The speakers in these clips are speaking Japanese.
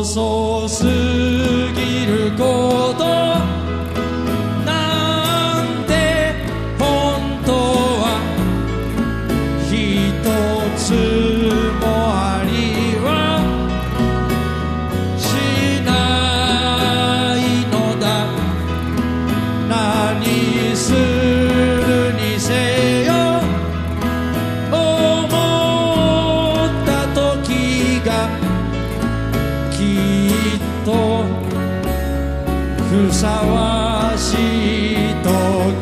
遅すぎることなんて本当は一つもありはしないのだ。何とふさわしいと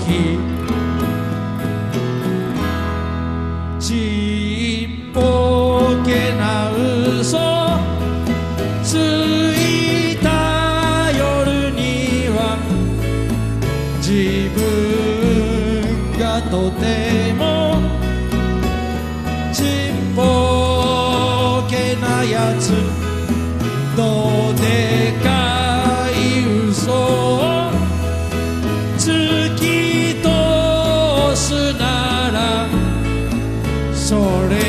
きちっぽけな嘘。ついた夜には。自分がとてもでかいをきすならそれ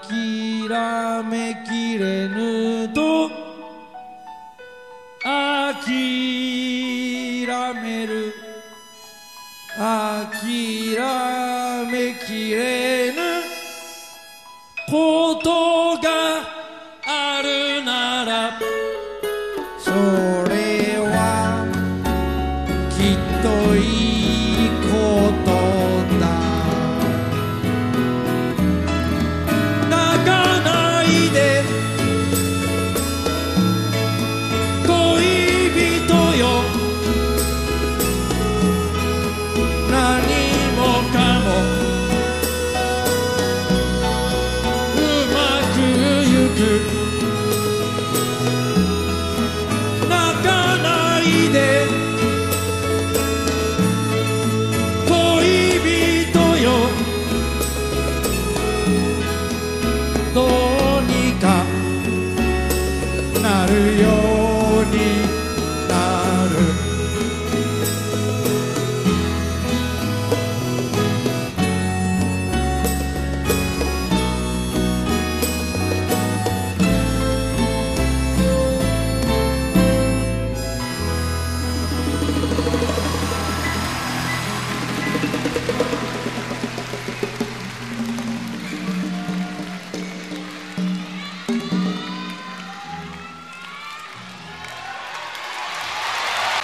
諦めきれぬと諦める。諦めきれぬ。